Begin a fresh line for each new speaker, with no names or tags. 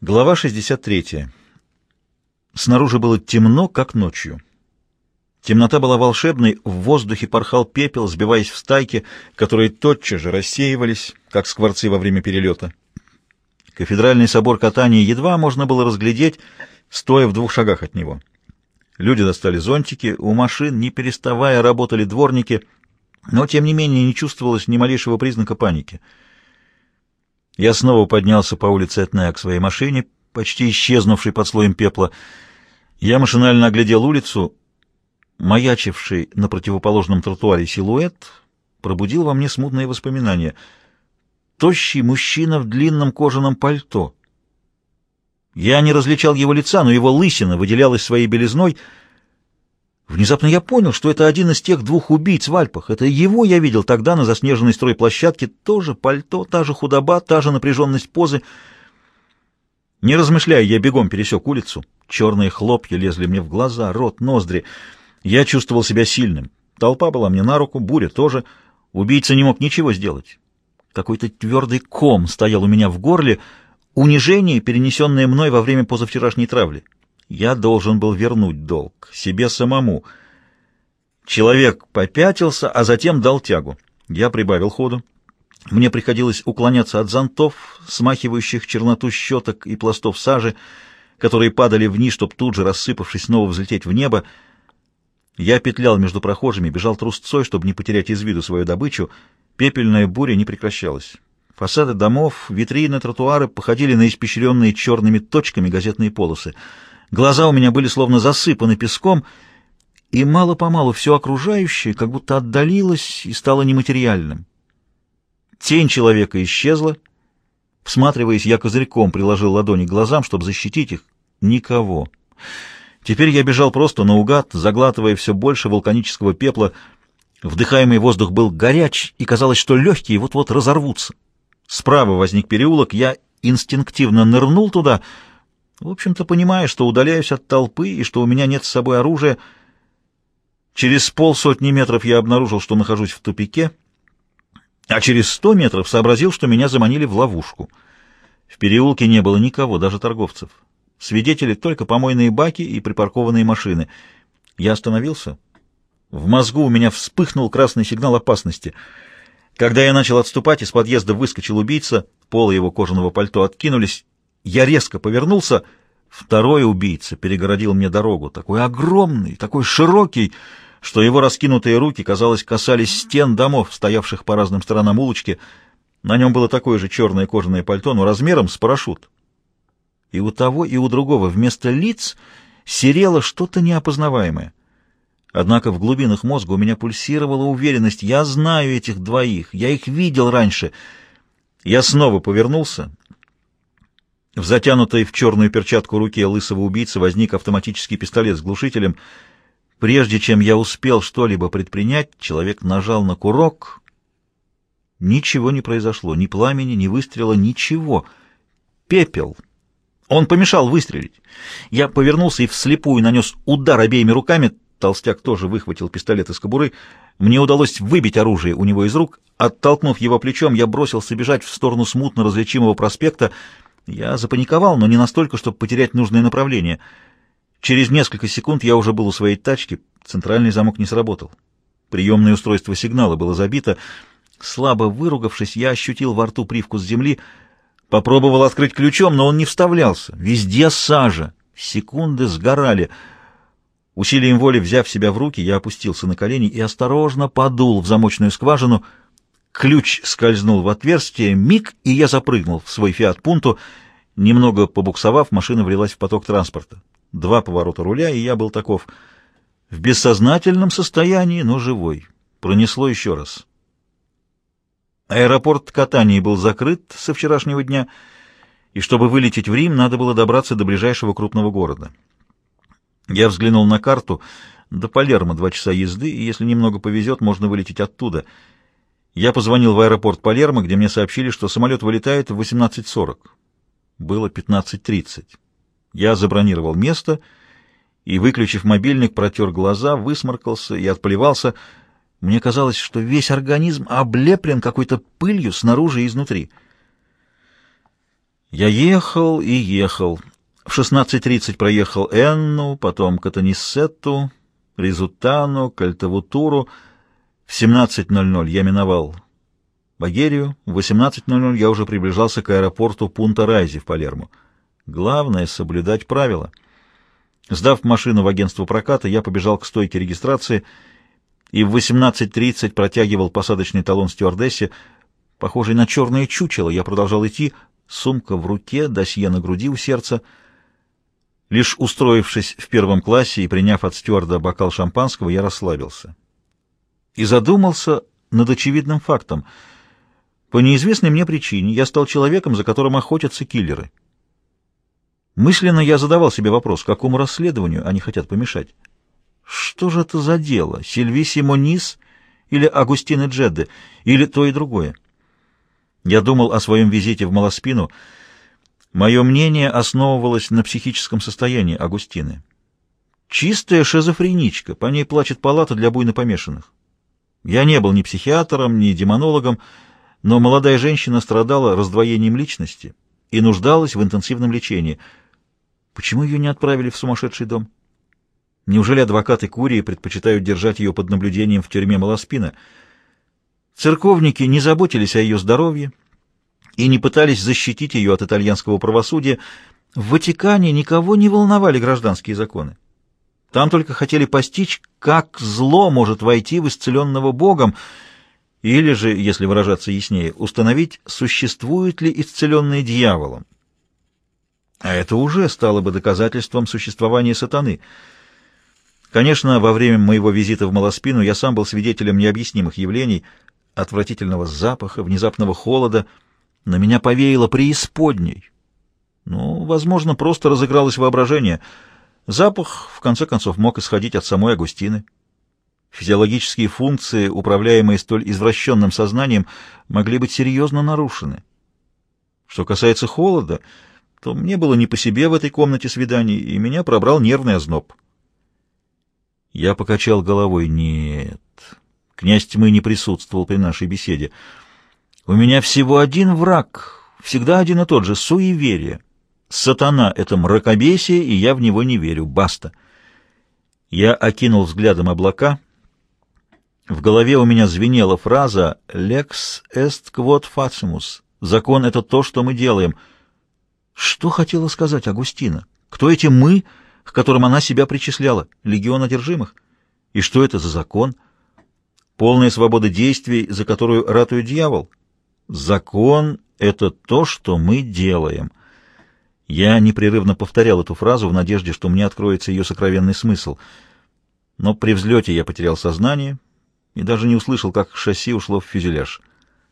Глава 63. Снаружи было темно, как ночью. Темнота была волшебной, в воздухе порхал пепел, сбиваясь в стайки, которые тотчас же рассеивались, как скворцы во время перелета. Кафедральный собор катания едва можно было разглядеть, стоя в двух шагах от него. Люди достали зонтики, у машин, не переставая, работали дворники, но, тем не менее, не чувствовалось ни малейшего признака паники — я снова поднялся по улице Этнея к своей машине, почти исчезнувшей под слоем пепла. Я машинально оглядел улицу. Маячивший на противоположном тротуаре силуэт пробудил во мне смутные воспоминания. Тощий мужчина в длинном кожаном пальто. Я не различал его лица, но его лысина выделялась своей белизной — Внезапно я понял, что это один из тех двух убийц в Альпах. Это его я видел тогда на заснеженной стройплощадке. Тоже пальто, та же худоба, та же напряженность позы. Не размышляя, я бегом пересек улицу. Черные хлопья лезли мне в глаза, рот, ноздри. Я чувствовал себя сильным. Толпа была мне на руку, буря тоже. Убийца не мог ничего сделать. Какой-то твердый ком стоял у меня в горле, унижение, перенесенное мной во время позавчерашней травли. Я должен был вернуть долг себе самому. Человек попятился, а затем дал тягу. Я прибавил ходу. Мне приходилось уклоняться от зонтов, смахивающих черноту щеток и пластов сажи, которые падали вниз, чтобы тут же, рассыпавшись, снова взлететь в небо. Я петлял между прохожими, бежал трусцой, чтобы не потерять из виду свою добычу. Пепельная буря не прекращалась. Фасады домов, витрины, тротуары походили на испещренные черными точками газетные полосы — Глаза у меня были словно засыпаны песком, и мало-помалу все окружающее как будто отдалилось и стало нематериальным. Тень человека исчезла. Всматриваясь, я козырьком приложил ладони к глазам, чтобы защитить их. Никого. Теперь я бежал просто наугад, заглатывая все больше вулканического пепла. Вдыхаемый воздух был горяч, и казалось, что легкие вот-вот разорвутся. Справа возник переулок, я инстинктивно нырнул туда — в общем-то, понимая, что удаляюсь от толпы и что у меня нет с собой оружия, через полсотни метров я обнаружил, что нахожусь в тупике, а через сто метров сообразил, что меня заманили в ловушку. В переулке не было никого, даже торговцев. Свидетели только помойные баки и припаркованные машины. Я остановился. В мозгу у меня вспыхнул красный сигнал опасности. Когда я начал отступать, из подъезда выскочил убийца, полы его кожаного пальто откинулись, я резко повернулся. Второй убийца перегородил мне дорогу, такой огромный, такой широкий, что его раскинутые руки, казалось, касались стен домов, стоявших по разным сторонам улочки. На нем было такое же черное кожаное пальто, но размером с парашют. И у того, и у другого вместо лиц серело что-то неопознаваемое. Однако в глубинах мозга у меня пульсировала уверенность. Я знаю этих двоих, я их видел раньше. Я снова повернулся в затянутой в черную перчатку руке лысого убийцы возник автоматический пистолет с глушителем. Прежде чем я успел что-либо предпринять, человек нажал на курок. Ничего не произошло, ни пламени, ни выстрела, ничего. Пепел. Он помешал выстрелить. Я повернулся и вслепую нанес удар обеими руками. Толстяк тоже выхватил пистолет из кобуры. Мне удалось выбить оружие у него из рук. Оттолкнув его плечом, я бросился бежать в сторону смутно различимого проспекта, я запаниковал, но не настолько, чтобы потерять нужное направление. Через несколько секунд я уже был у своей тачки, центральный замок не сработал. Приемное устройство сигнала было забито. Слабо выругавшись, я ощутил во рту привкус земли, попробовал открыть ключом, но он не вставлялся. Везде сажа. Секунды сгорали. Усилием воли, взяв себя в руки, я опустился на колени и осторожно подул в замочную скважину — Ключ скользнул в отверстие, миг, и я запрыгнул в свой «Фиат Пунту». Немного побуксовав, машина влилась в поток транспорта. Два поворота руля, и я был таков. В бессознательном состоянии, но живой. Пронесло еще раз. Аэропорт Катании был закрыт со вчерашнего дня, и чтобы вылететь в Рим, надо было добраться до ближайшего крупного города. Я взглянул на карту. До Палермо два часа езды, и если немного повезет, можно вылететь оттуда — я позвонил в аэропорт Палермо, где мне сообщили, что самолет вылетает в 18.40. Было 15.30. Я забронировал место и, выключив мобильник, протер глаза, высморкался и отплевался. Мне казалось, что весь организм облеплен какой-то пылью снаружи и изнутри. Я ехал и ехал. В 16.30 проехал Энну, потом Катаниссетту, Резутану, Кальтавутуру. В 17.00 я миновал Багерию, в 18.00 я уже приближался к аэропорту Пунта-Райзи в Палермо. Главное — соблюдать правила. Сдав машину в агентство проката, я побежал к стойке регистрации и в 18.30 протягивал посадочный талон стюардессе. Похожий на черное чучело, я продолжал идти, сумка в руке, досье на груди у сердца. Лишь устроившись в первом классе и приняв от стюарда бокал шампанского, я расслабился. И задумался над очевидным фактом — по неизвестной мне причине я стал человеком, за которым охотятся киллеры. Мысленно я задавал себе вопрос, какому расследованию они хотят помешать. Что же это за дело? Сильви Симонис или Агустины Джедде? Или то и другое? Я думал о своем визите в Малоспину. Мое мнение основывалось на психическом состоянии Агустины. Чистая шизофреничка, по ней плачет палата для буйно помешанных. Я не был ни психиатром, ни демонологом, но молодая женщина страдала раздвоением личности и нуждалась в интенсивном лечении. Почему ее не отправили в сумасшедший дом? Неужели адвокаты Курии предпочитают держать ее под наблюдением в тюрьме Малоспина? Церковники не заботились о ее здоровье и не пытались защитить ее от итальянского правосудия. В Ватикане никого не волновали гражданские законы. Там только хотели постичь, как зло может войти в исцеленного Богом, или же, если выражаться яснее, установить, существует ли исцеленный дьяволом. А это уже стало бы доказательством существования сатаны. Конечно, во время моего визита в Малоспину я сам был свидетелем необъяснимых явлений, отвратительного запаха, внезапного холода. На меня повеяло преисподней. Ну, возможно, просто разыгралось воображение. Запах, в конце концов, мог исходить от самой Агустины. Физиологические функции, управляемые столь извращенным сознанием, могли быть серьезно нарушены. Что касается холода, то мне было не по себе в этой комнате свиданий, и меня пробрал нервный озноб. Я покачал головой. Нет, князь тьмы не присутствовал при нашей беседе. У меня всего один враг, всегда один и тот же — суеверие. Сатана — это мракобесие, и я в него не верю. Баста. Я окинул взглядом облака — в голове у меня звенела фраза «Lex est quod facimus» — «Закон — это то, что мы делаем». Что хотела сказать Агустина? Кто эти «мы», к которым она себя причисляла? Легион одержимых? И что это за закон? Полная свобода действий, за которую ратует дьявол? Закон — это то, что мы делаем. Я непрерывно повторял эту фразу в надежде, что мне откроется ее сокровенный смысл. Но при взлете я потерял сознание — и даже не услышал, как шасси ушло в фюзеляж.